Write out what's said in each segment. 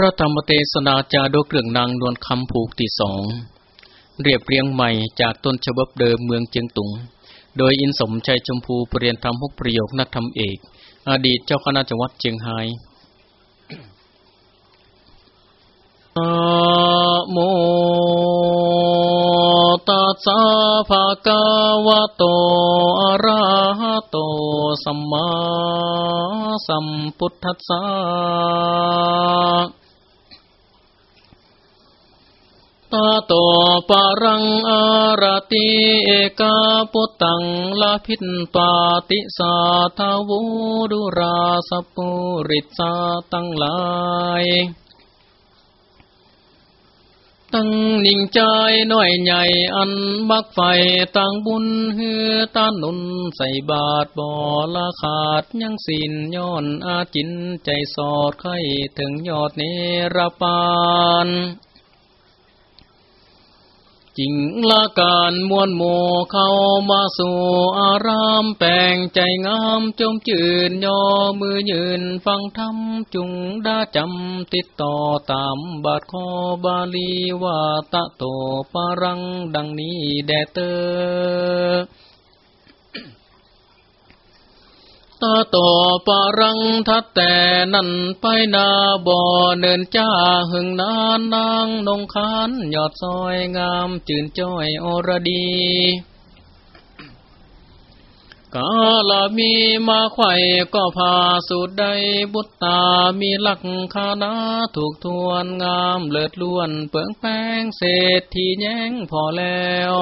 ระธรรมเทศนาจาดกเรื่องนางนวลคำผูกที่สอง เรียบเรียงใหม่จากต้นฉบับเดิมเมืองเจียงตุง โดยอินสมชัยชมพูปรริยนธรรมหกประโยคนักธรรมเอก อดีตเจ้าคณะจังหวัดเจียงไฮ้โมตัสสะภะคะวะโตอะระหะโตสัมมาสัมพุทธัสสะ ตาโตปารังอารติเอกาปุตังลาพินปาติสาทาวูดุราสปุริสาตั้งหลายตั้งนิ่งใจน้อยใหญ่อันบักไฟตั้งบุญเฮือตาหนุนใส่บาทบ่อละขาดยังสินย้อนอาจินใจสอดไข่ถึงยอดเนรปาน จริงละการมวนโมเข้ามาสู่อารามแปลงใจงามจมจืนย่อมือยืนฟังธรรมจุงดาจำติดต่อตามบาทคอบาลีว่าตะโตปารังดังนี้แดเตอ ตาต่อปารังทัดแต่นั่นไปนาบ่อเนินจ้าหึงนานนางนงคานยอดซอยงามจื่นจ้อยอรดี กาลามีมาไข่ก็พาสุดใดบุตตามีลักคานาถูกทวนงามเลิศล้วนเปิงแป้งเศษทีแย้งพอแล้ว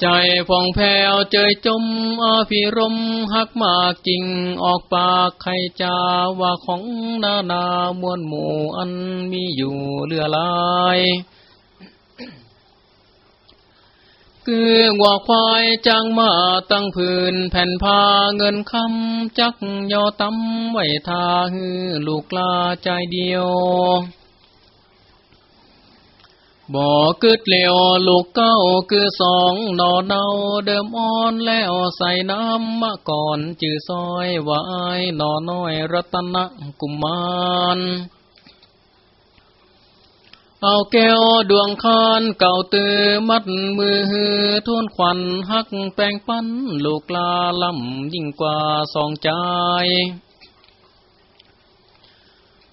ใจฟองแผ้วเจยจมอภิรมหักมากจริงออกปากใครจาว่าของนานามวลหมู่อันมีอยู่เลือลายคือวัวควายจังมาตั้งพื้นแผ่นผ้าเงินคำจักยอตำไว้ทาฮือลูกลาใจเดียว บ่กึดเหลวลูกเก้าคือสองนอเนาเดิมอ่อนแล้วใส่น้ำมาก่อนจื่อซอยวายนอน้อยรัตนกุมารเอาแก้วดวงคานเก่าตือมัดมือฮือทุนควันหักแป้งปั้นลูกลาลำยิ่งกว่าสองใจ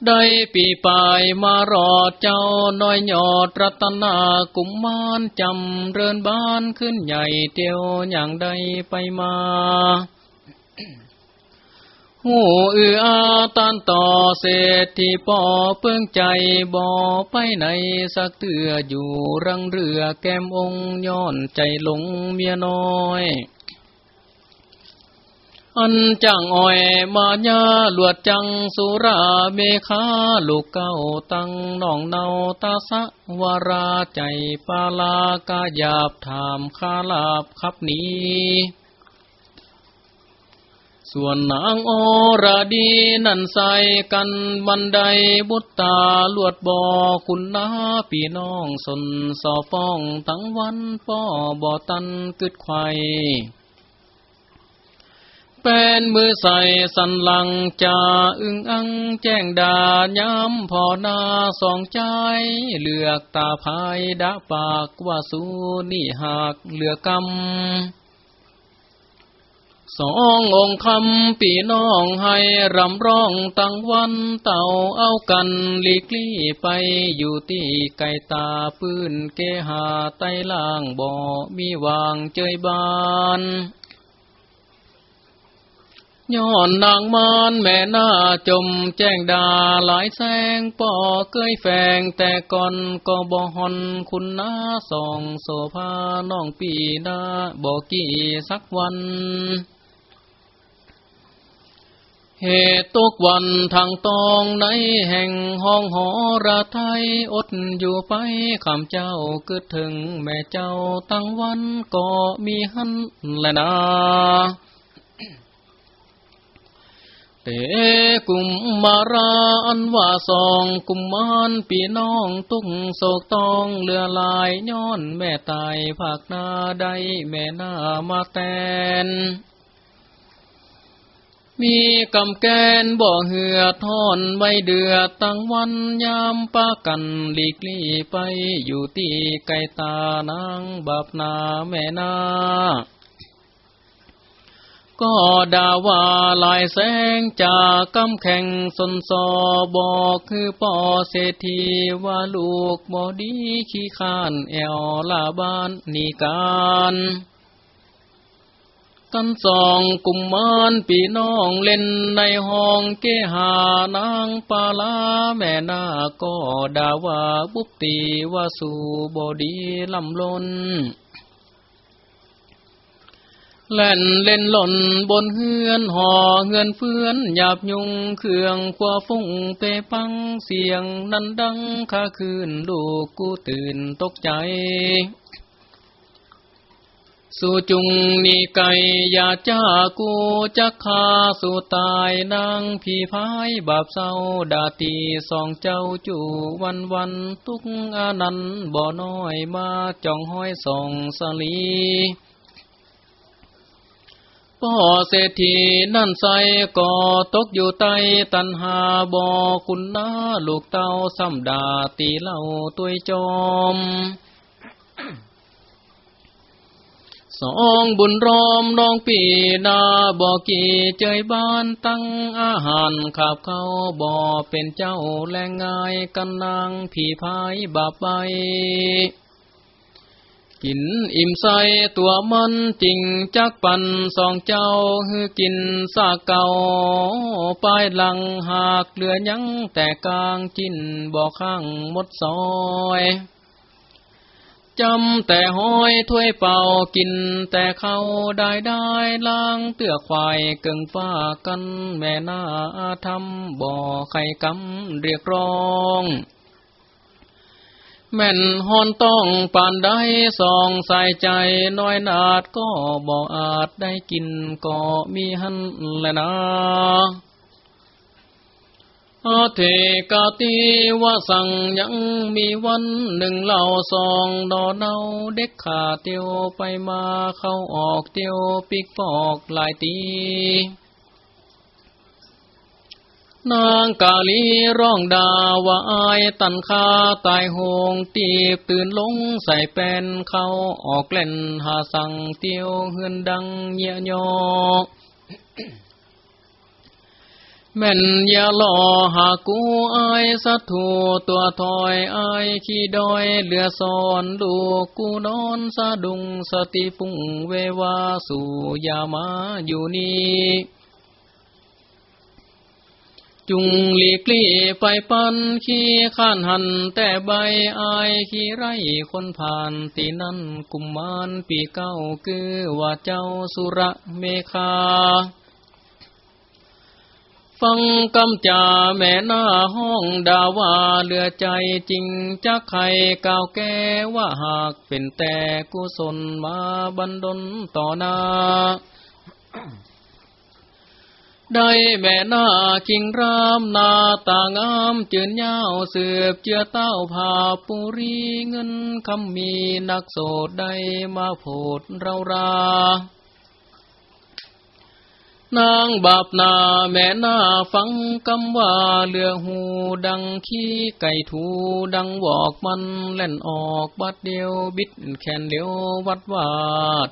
ได้ปีปลายมารอดเจ้าน้อยยอดรัตนากุมมานจำเรินบ้านขึ้นใหญ่เตียวอย่างใดไปมาหูอืออาตานต่อเศรษฐีปอเปื้องใจบ่อไปไหนสักเตืออยู่รังเรือแก้มองย้อนใจหลงเมียน้อย อันจังอ้อยมาญาลวดจังสุราเมฆาลูกเก้าตั้งน้องเนาตาสะวาราใจปาลากาหยาบถามคาลาบขับนี้ส่วนนางอราดีนั่นใส่กันบันไดบุตตาลวดบ่อคุณนาพี่น้องสนสอฟ้องทั้งวันป้อบ่อตันกึดไข่ เป็นมือใส่สันหลังจ่าอึ้งอังแจ้งดาย้ำพอนาสองใจ เลือกตาภายดาปากว่าสูนี่หากเหลือกำสององค์คำปีน้องให้รำร้องตั้งวันเต่าเอากันหลีกลี่ไปอยู่ที่ไกตาปืนเกหาไตล่างบ่มีวางเจยบาน ย้อนนางมานแม่หน้าจมแจ้งดาหลายแสงป่อเกยแฝงแต่ก่อนก็บ่หอนคุณนาสองโสภาน้องปีนาบ่กี่สักวันเหตุตกวันทางตองในแห่งห้องหอระไทยอดอยู่ไปคำเจ้าเกิดถึงแม่เจ้าตั้งวันก็มีหันและนะ เตกุมมาราอันว่าสองกุมมานปีน้องตุ้งโศกตองเลือลายย้อนแม่ตายภาคนาใดแม่นามาแตนมีกำแกนบ่เหือทอนไว้เดือดตั้งวันยามปากันหลีกลี่ไปอยู่ตีไกตานางบับนาแม่นา ก็ด่าว่าลายแสงจากกำแข่งสนสอบอกคือป่อเศรษฐีว่าลูกบอดีขี้ข้านแอวลาบ้านนีการกันสองกุมมานปีน้องเล่นในห้องเกหานางปาลาแม่นาก็ด่าว่าบุปตีว่าสู่บอดีลำลน เล่นเล่นหล่นบนเฮือนห่อเฮือนเฟือนหยาบยุงเครื่องขวาฟุ้งเปปังเสียงนั้นดังข้าคืนลูกกูตื่นตกใจ สู่จุงนีไก่ยาจ้ากูจักคาสู่ตายนางพี่พายบาปเศร้าดาตีสองเจ้าจู่วันวันทุกอานันบ่อน้อยมาจ้องห้อยส่องสลี พ่อเศรษฐีนั่นใส่ก่อตกอยู่ใต้ตันหาบอคุณนาลูกเต้าซ้ำดาตีเล่าตัวจอม สองบุญรอมน้องปีนาบอกกี่เจยบ้านตั้งอาหารขับเข้าบ่อเป็นเจ้าแรงง่ายกันนางผีพายบาปไป กินอิ่มใสตัวมันจริงจักปันสองเจ้าฮือกินสาเก่าปลายหลังหากเหลือยังแต่กลางจินบ่อข้างมดซอยจำแต่ห้อยถ้วยเป่ากินแต่เขาได้ได้ล้างเตื้อควายเกิงฟ้ากันแม่นาทำบ่อไข่กำเรียกร้อง แม่นหอนต้องปานได้สองใส่ใจน้อยนาดก็บ่อาจได้กินก็มีหันแลนะอาเทกาติวาสั่งยังมีวันหนึ่งเหล่าสองดอเนาเด็กขาเตียวไปมาเข้าออกเตียวปิกฟอกหลายตี นางกาลีร้องดาว่าอายตันคาตายหงตีบตื่นลงใส่เป็นเขาออกเล่นหาสังเตียวเฮือนดังเยยอแม่นอย่าล่อหากูอายสัตถูตัวถอยอายขี้ดอยเหลือซอนดูกูนอนสะดุงสติฟุ้งเววาสู่ยามาอยู่นี่ จุงหลีกลี่ไปปันขี้ข้านหัน แต่ใบอายขี้ไรคนผ่านตีนั้นกุมมานปีเก้าคือว่าเจ้าสุระเมคา ฟังกำจาแม่หน้าห้องดาว่าเลือใจจริงจักใครกาวแก้ว่าหากเป็นแต่กุศลมาบันดลต่อหน้า ได้แม่นาคิงรามนาตางามจืนยาวสืบเจือเต้าผาปุรีเงินคำมีนักโสดได้มาโผดเราราานางบาปนาแม่นาฟังคำว่าเลือหูดังขี้ไก่ถูดังวอกมันเล่นออกบัดเดียวบิดแขนเดียววัดวาด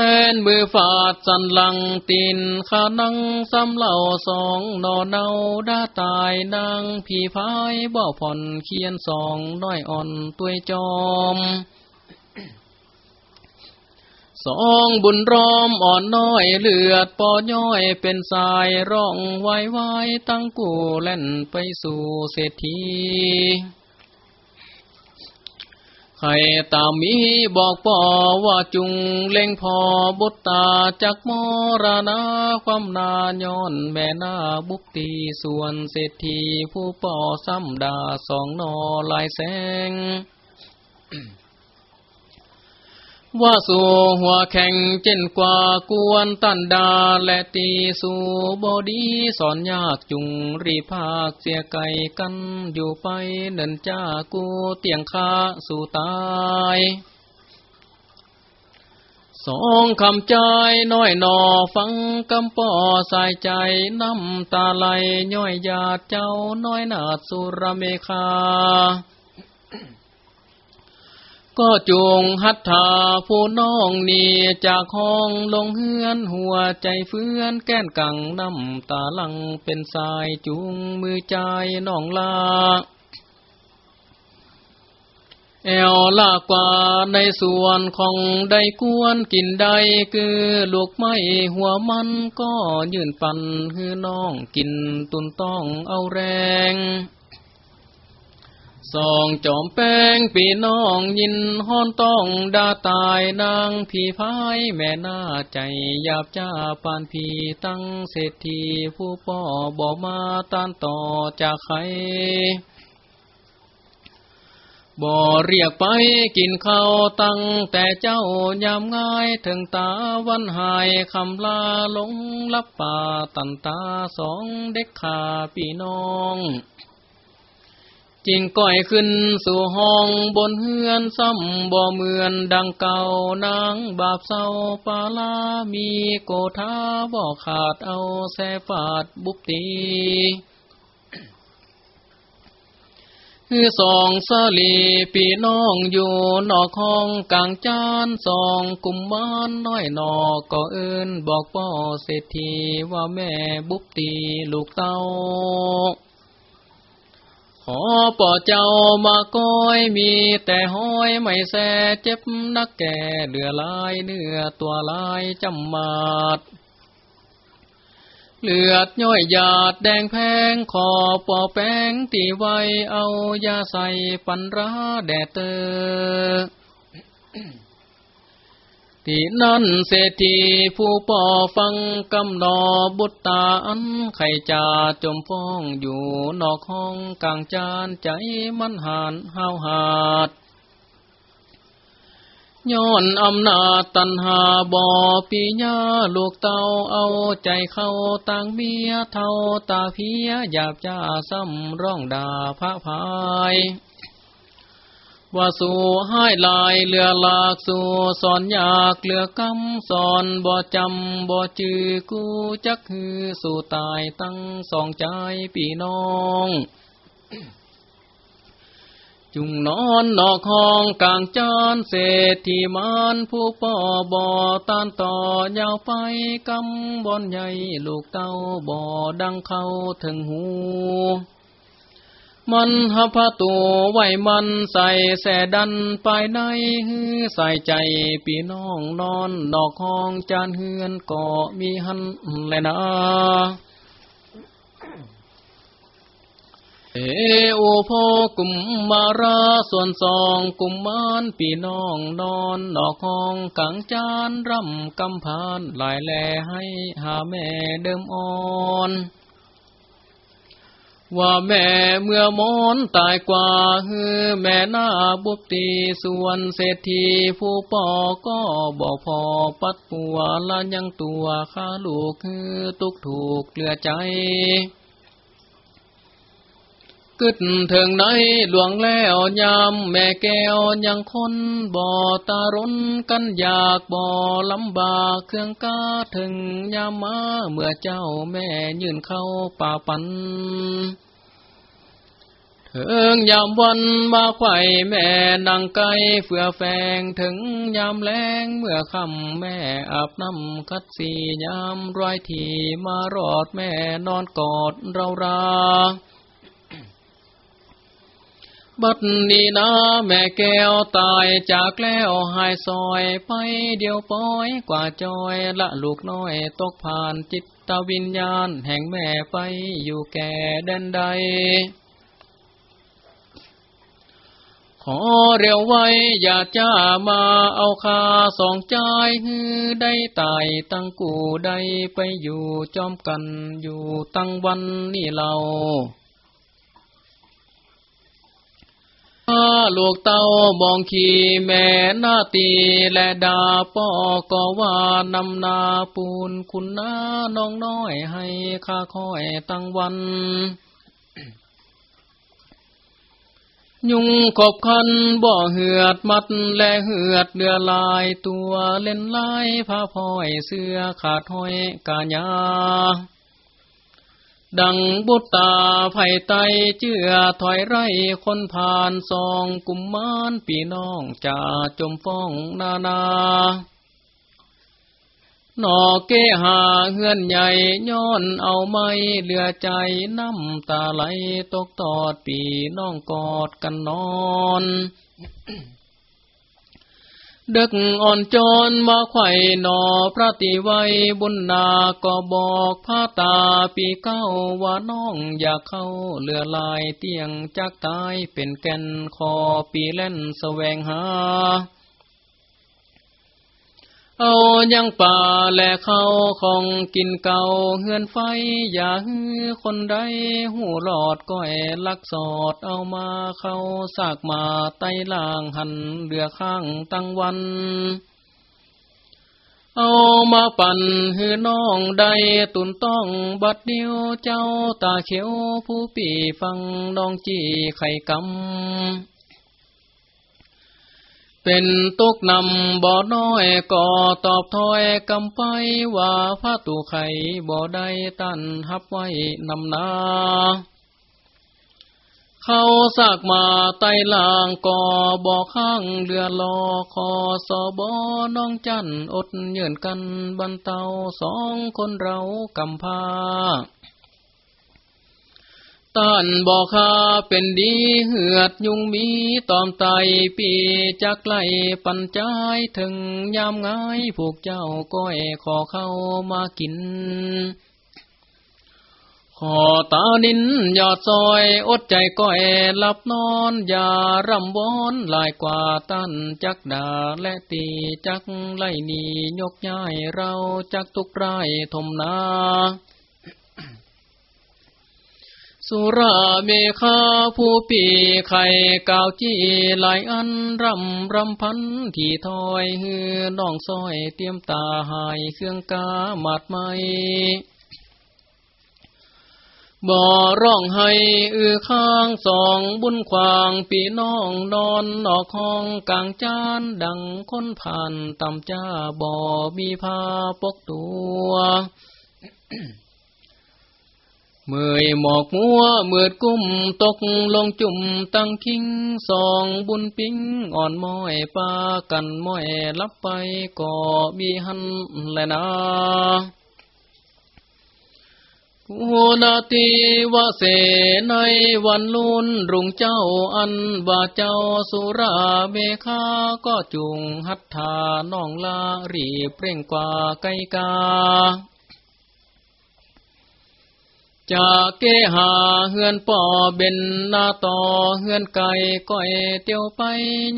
เป็นมือฝาดสันหลังตีนขานังซ้ำเหล่าสองนอนเนาด้าตายนางผีพายบ่ผ่อนเคียนสองน้อยอ่อนตัวจอมสองบุญรอมอ่อนน้อยเลือดปอย่อยเป็นสายร้องไว้ไว้ตั้งกูเล่นไปสู่เศรษฐี ใครตามมีบอกป่อว่าจุงเล่งพอบุตตาจากมรณาความนาย้อนแม่นาบุกตีส่วนเศรษฐีผู้ป่อซ้ำดาสองนอลายแสง ว่าสู่หัวแข่งเจนกว่ากวนตันดาและตีสู่บอดีสอนยากจุงรีภาคเสียไก่กันอยู่ไปเนินจ้ากูเตียงคาสู่ตายสองคำใจน้อยหนอฟังกำปอสายใจน้ำตาไหลย่อยหยาดเจ้าน้อยนาดสุรเมคา ก็จงหัตถาผู้น้องนี่จากห้องลงเฮือนหัวใจเฟื้อนแก้นกังน้ำตาลังเป็นสายจุงมือใจน้องลาแอวลากกว่าในส่วนของได้กวนกินได้คือลูกไม้หัวมันก็ยืนปันฮือน้องกินตุนต้องเอาแรง สองจอมแป้งปีน้องยินห้อนต้องดาตายนางผีพายแม่น่าใจหยาบจ้าปานผีตั้งเศรษฐีผู้ป่อบอกมาต้านต่อจากใครบ่เรียกไปกินข้าวตั้งแต่เจ้ายามง่ายถึงตาวันหายคำลาลงลับป่าตันตาสองเด็กขาพี่น้อง จิงก้อยขึ้นสู่ห้องบนเฮือนซ้ำบ่เหมือนดังเก่านางบาปเศร้าปาลามีโกธาบ่ขาดเอาแสฟาดบุบตีคือสองสลีปีน้องอยู่นอกห้องกลางจานสองกุมมานน้อยนอก็เอินบอกพ่อเศรษฐีว่าแม่บุบตีลูกเต้า ขอป่อเจ้ามาก้อยมีแต่ห้อยไม่แสเจ็บนักแก่เหลือลายเนื้อตัวลายจำมาดเลือดย่อยหยาดแดงแพงขอปอแป้งตีไว้เอายาใส่ปันราแดดเตอ ที่นั่นเศรษฐีผู้ป่อฟังกำนอบุตตาอันไข่จ่าจมฟ้องอยู่นอกห้องกลางจานใจมันหานห้าวหาดย้อนอำนาจตันหาบ่อปีญาลูกเต้าเอาใจเข้าต่างเมียเท่าตาเพียหยาบจ้าซ้ำร้องด่าพระพาย ว่าสู่ให้ลายเลือลากสู่สอนอยากเลือกำสอนบ่จำบ่จือกูจักคือสู่ตายตั้งสองใจปีน้อง จุงนอนนอกห้องกลางจานเศรษฐีมานผู้ป่อบอตานต่อยาวไปกำบอนใหญ่ลูกเต้าบ่อดังเข้าถึงหู มันหพะตัวไว้มันใส่แสดันไปในฮือใส่ใจปีน้องนอนนอกห้องจานเฮือนก็มีหันแลนะเอโอโพกุมมาราส่วนสองกุมมานปีน้องนอนนอกห้องกังจานรำกำพานหลายแลให้หาแม่เดิมอ่อน ว่าแม่เมื่อมอนตายกว่าฮือแม่หน้าบุบตีส่วนเศรษฐีผู้ปอก็บอกพอปัดปัวละยังตัวข้าลูกคือตุกถูกเกลือใจ กึดถึงไหนหลวงแล้วยามแม่แก้วยังคนบ่อตารนกันอยากบ่อลำบากเครื่องกาถึงยามมาเมื่อเจ้าแม่ยืนเข้าป่าปันถึงยามวันมาไข่แม่นางไก่เฟื่อแฝงถึงยามแรงเมื่อค่ำแม่อาบน้ำคัดสียามร้อยทีมารอดแม่นอนกอดเรารา บัดนี้นะแม่แก้วตายจากแล้วหายซอยไปเดียวปอยกว่าจอยละลูกน้อยตกผ่านจิตตวิญญาณแห่งแม่ไปอยู่แก่แดนใด ขอเร็วไว้อย่าจ้ามาเอาคาสองใจฮือได้ตายตั้งกูได้ไปอยู่จอมกันอยู่ตั้งวันนี่เรา ลูกเต้ามองขีแม่หน้าตีและดาป้อก็ว่านำนาปูนคุณน้าน้องน้อยให้ข้าคอยตั้งวัน ยุงขบคันบ่เหือดมัดและเหือดเดือลายตัวเล่นลายผ้าพลอยเสื้อขาดห้อยกาญา ดังบุตตาไผ่ไตเจือถอยไรคนผ่านซองกุมมานปีน้องจ่าจมฟ้องนานาหนอเกหาเฮือนใหญ่ย้อนเอาไม่เหลือใจน้ำตาไหลตกตอดปีน้องกอดกันนอน ดึกอ่อนจนมาไข่หนอพระติไวบุญนาก็บอกพระตาปีเก้าว่าน้องอยากเข้าเลือลายเตียงจักตายเป็นแก่นคอปีเล่นแสวงหา เอายังป่าแลเขาของกินเก่าเฮือนไฟ อย่าฮือคนใดหูหลอดก้อยลักสอดเอามาเขาสากมาไตล่างหันเรือข้างตั้งวัน เอามาปั่นฮือน้องใดตุนต้องบัดเดียวเจ้าตาเขียวผู้ปีฟังน้องจีไข่กำ เป็นตุกนำบ่อน้อยก็ตอบถอยกำไปว่าพระตูไข่บ่อได้ตันฮับไว้นำนาเขาสากมาไตล่างก่อบ่อข้างเรือลอคอสอบอน้องจันอดเยื่นกันบันเตาสองคนเรากำพา ต้านบอกคาเป็นดีเหือดยุงมีตอมไตปีจักไลปัญจายถึงยามง่ายผูกเจ้าก้อยขอเข้ามากิน ขอตาดินยอดซอยอดใจก้อยหลับนอนอย่ารำวอนลายกว่าตันจักดาและตีจักไล่นียกย้ายเราจักทุกไรทมนา สุราเมฆาผู้ปีไข่กาวจี้หลายอันรำรำพันที่ถอยฮือน้องซอยเตรียมตาหายเครื่องกาหมัดไม่บ่ร้องให้อือข้างสองบุญควางปีน้องนอนนอกห้องกลางจานดังคนผ่านตำจ้าบ่มีผ้าปกตัว เมื่อยหมอกมัวเมื่อกุ้มตกลงจุ่มตั้งคิงสองบุญปิ้งอ่อนม้อยปากันม้อยลับไปก่อมีหันแลนากุนาติวะเสในวันลุนรุงเจ้าอันบาเจ้าสุราเบคาก็จุงหัตถาน้องลารีเปร่งกว่าไกกา จากเกหาเฮือนป่อเบนนาต่อเฮือนไก่ก้อยเตียวไป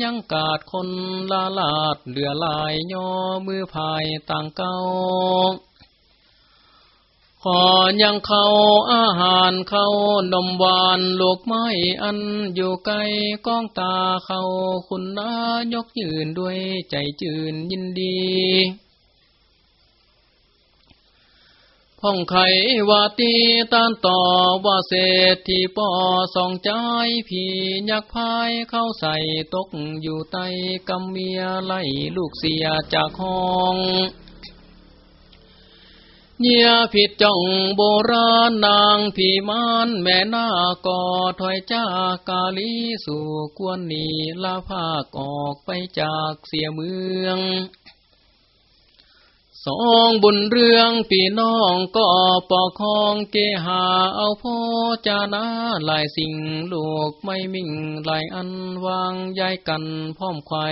ยังกาดคนลาลาดเหลือลายย่อมือพายต่างเก้าขอยังเขาอาหารเขานมหวานลูกไม้อันอยู่ไกลก้องตาเขาคุณนายกยืนด้วยใจจืนยินดี ห้องไขวาตีตานต่อว่าเศษที่ปอสองใจพี่ยักพายเข้าใส่ตกอยู่ใต้กำเมียไล่ลูกเสียจากห้องเนียผิดจ้องโบราณนางผีมานแม่นาก่อถอยจากาลีสู่กวนนีลาภาคออกไปจากเสียเมือง สองบุญเรื่องปีน้องก็ปอคองเกหาเอาพ่อจานาหลายสิ่งลูกไม่มิ่งหลายอันวางย้ายกันพร้อมไข่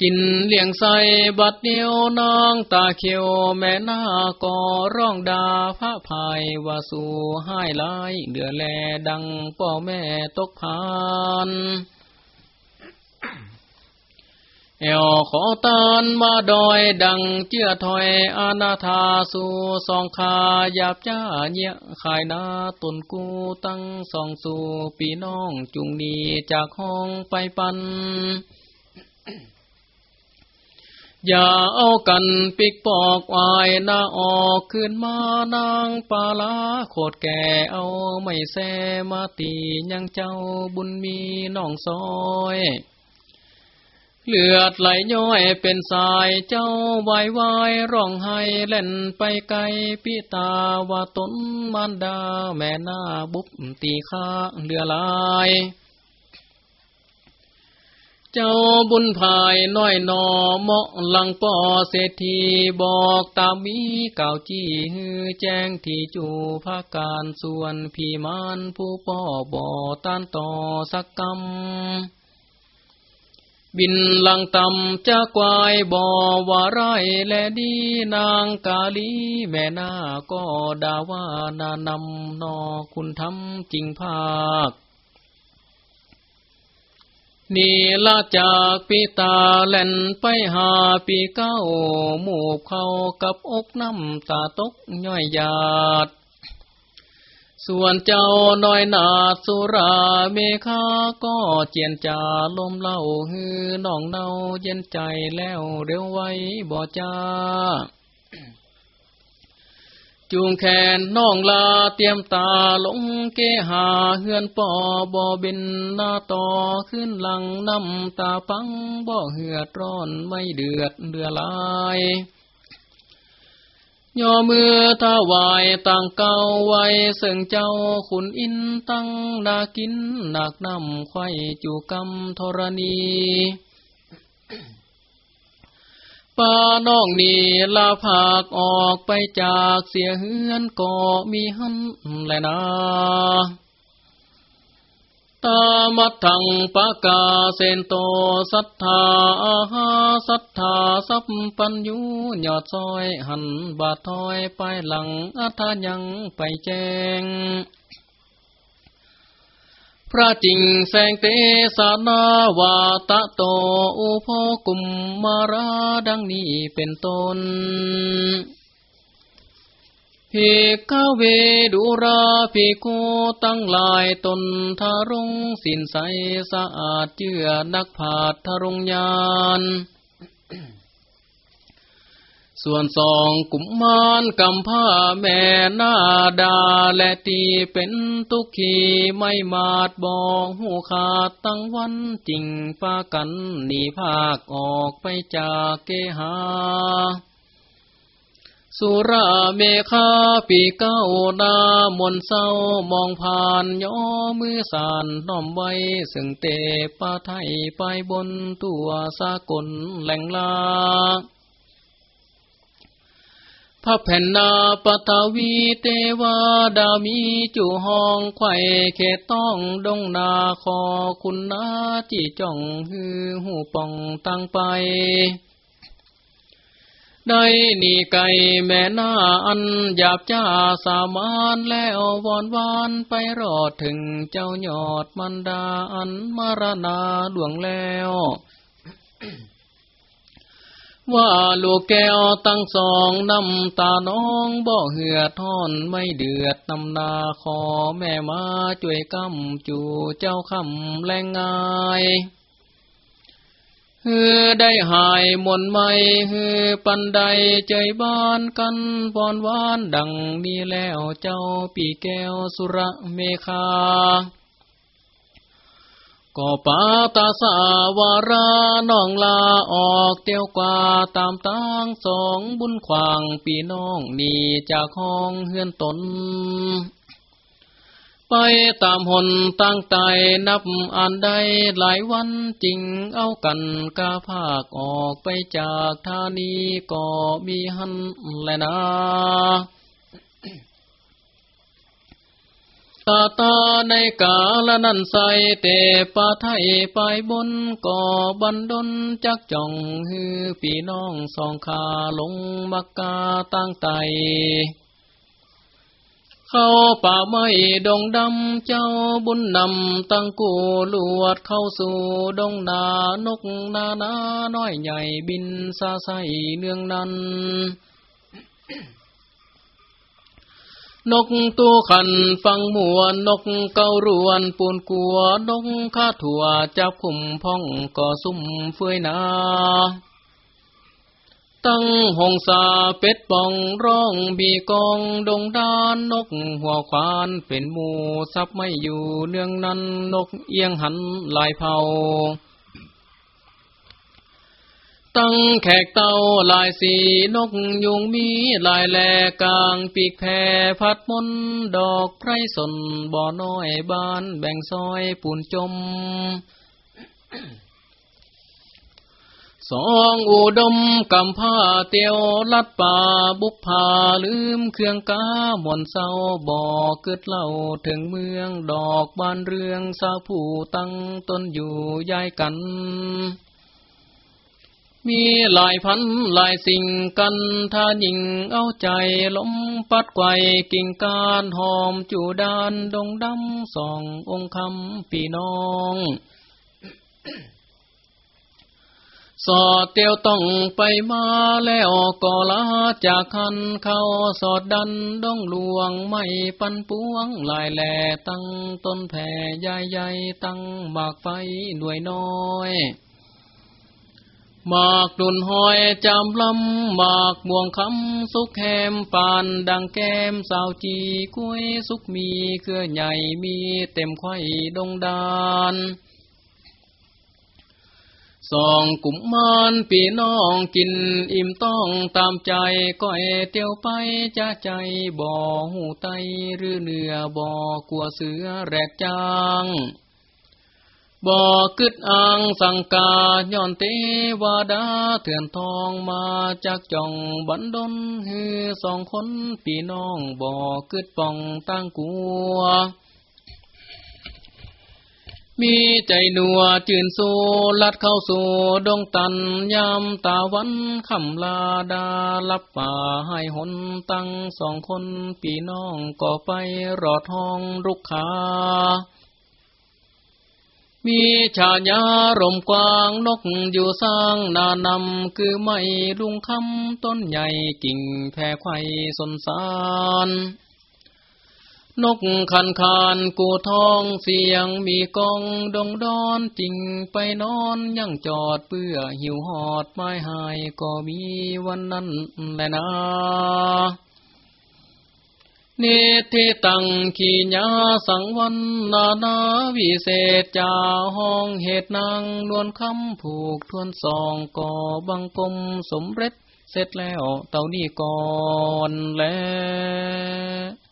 กินเลี้ยงใส่บัดเดียวนางตาเขียวแม่หน้าก็ร้องดาพระพายว่าสู่ให้ลายเดือแลดังพ่อแม่ตกพาน เอวขอตานมาดอยดังเจื้อถอยอาณาธาสู่สองขาหยาบจ้าเนียขายนาตนกูตั้งสองสู่ปีน้องจุงนีจากห้องไปปัน อย่าเอากันปิกปอกวายนาออกขึ้นมานางปาลาโคดแก่เอาไม่แซมาตียังเจ้าบุญมีน้องซอย เลือดไหลย้อยเป็นสายเจ้าวายวายร้องไห้เล่นไปไกลพิตาว่าตนมารดาแม่หน้าบุบตีข้าเลือลาย เจ้าบุญภายน้อยนอเหมาะลังปอเศรษฐีบอกตามมีเก่าจี้ฮือแจ้งที่จูภาการส่วนพี่มานผู้ป่อบ่อต้านต่อสักกรรม บินลังตำจะกวายบ่อว่าไรและดีนางกาลี แม่นาก็ดาว่านานำนอคุณทำจริงภาคนี่ละจากปีตาแล่นไปหาปีเก้าหมูบเข้ากับอกน้ำตาตกย่อยหยาด ส่วนเจ้าน้อยนาสุราเมฆาก็เจียนจาลมเล่าฮือน้องเนาเย็นใจแล้วเร็วไว้บ่จ้า จูงแขนน้องลาเตรียมตาลงเกหาเฮือนปอบอบินหน้าต่อขึ้นหลังน้ำตาปังบ่เหือดร้อนไม่เดือดเดือลาย ย่อมือถาวายต่างเก่าไว้ซึ่งเจ้าขุนอินตั้งนากินหนักนำไข่จูกรรมธรณีป้าน้องนี่ลาผากออกไปจากเสียเฮือนก็มีหันแลนา ตามัทังปากาเซนโตสัทธาอาหาสัทธาสัพปัญญูยอดซอยหันบาทอยไปหลังอัธยังไปแจ้งพระจิงแสงเตสานาวาตะโตอุโพกุมมาราดังนี้เป็นต้น ภิกขเวดุราภิกขุตั้งลายตนทารงสินใสสะอาดเจือนักผาดทารงยาน ส่วนสองกุมมานกำผ้าแม่นาดาและตีเป็นตุขีไม่มาดบองหูขาดตั้งวันจริงปากันหนีภาคออกไปจากเกหา สุราเมฆาปีเก้านามนเศร้ามองผ่านย่อมือสานน้อมไว้ซึ่งเตปาไทยไปบนตัวสากลแหล่งลาพระแผ่นนาปตาวีเตวาดามีจูห้องไข่เขตต้องดงนาคอคุณนาจีจ่องฮือหูป่องตั้งไป ได้นี่ไก่แม่นาอันหยาบจ้าสามานแล้ววอนวานไปรอดถึงเจ้ายอดมันดาอันมรณาดวงแล้ว ว่าลูกแก้วตั้งสองน้ำตาน้องบ่เหือดท่อนไม่เดือดนำนาขอแม่มาช่วยกำจูเจ้าคำแรงงาย ฮือได้หายมนไม่เฮือปันใดใจบ้านกันพรวานดังนี้แล้วเจ้าปีแก้วสุระเมคาก็ปาตาสาวาราน้องลาออกเตียวกว่าตามตั้งสองบุญขวางปีน้องนี่จากห้องเฮือนตน ไปตามหนตั้งใจนับอ่านได้หลายวันจริงเอากันกาภาคออกไปจากธานีก็มีหันแลนะตาตาในกาละนันใสเตปาไทยไปบนก่อบันดนจักจ่องฮือพี่น้องสองขาลงมักกาตั้งไต เข้าป่าไม้ดงดำเจ้าบุญนำตั้งกูลวดเข้าสู่ดงนานกนานาน้อยใหญ่บินซาใสเนืองนั้น นกตัวขันฟังมวนนกเการวนปูนกัวนกข้าถั่วจับคุมพ่องก่อซุ่มเฟื่อยนา ตั้งหงสาเป็ดป่องร้องบีกองดงดานนกหัวควานเป็นหมูซับไม่อยู่เนื่องนั้นนกเอียงหันลายเผาตั้งแขกเต้าลายสีนกยุงมีลายแหลกลางปีกแผ่พัดมนดอกไพรสนบ่อน้อยบ้านแบ่งซอยปุ่นจม สองอุดมกำผ้าเตียวลัดป่าบุกผาลืมเครื่องกาหมอนเศร้าบ่อกึดเล่าถึงเมืองดอกบานเรืองสาวผู้ตั้งต้นอยู่ย้ายกัน มีหลายพันหลายสิ่งกันท่ายิงเอาใจล้มปัดไกวกิ่งการหอมจูดานดงดำสององค์คำปีน้อง สอดเตียวต้องไปมาแล้วก็ลาจากคันเขาสอดดันดองหลวงไม่ปันปวงลายแหล่ตั้งต้นแผ่ใหญ่ใหญ่ตั้งหมากไฟหน่วยน้อยหมากดุนหอยจำลำหมากม่วงคำสุกแหมปานดังแก้มสาวจีกุ้ยสุกมีเครือใหญ่มีเต็มไข่ดงดาน สองกุมมานปีน้องกินอิ่มต้องตามใจก้อยเตียวไปจะใจบ่อหูไตหรือเนื้อบ่อกลัวเสือแรกจางบ่อกึดอ่างสังกาย้อนเตวาดาเถื่อนทองมาจากจ่องบันดนฮือสองคนปีน้องบ่อกึดป่องตั้งกัว มีใจหนัวจืนสูลัดเข้าสู่ดงตันยามตาวันคำลาดาลับป่าให้หนตั้งสองคนปีน้องก่อไปรอดห้องรุกขามีชาญารมกวางนกอยู่สร้างนานำคือไม่ลุงคำต้นใหญ่กิ่งแผ่ไข่สนสาร นกคันคานกูทองเสียงมีกองดงดอนจริงไปนอนยังจอดเพื่อหิวหอดไม้หายก็มีวันนั้นแหละนะเนติตังขีญาสังวันนานาวิเศษจาห้องเหตุนางนวลคำผูกทวนสองก่อบังกลมสมเร็จเสร็จแล้วเต่านี้ก่อนแล้ว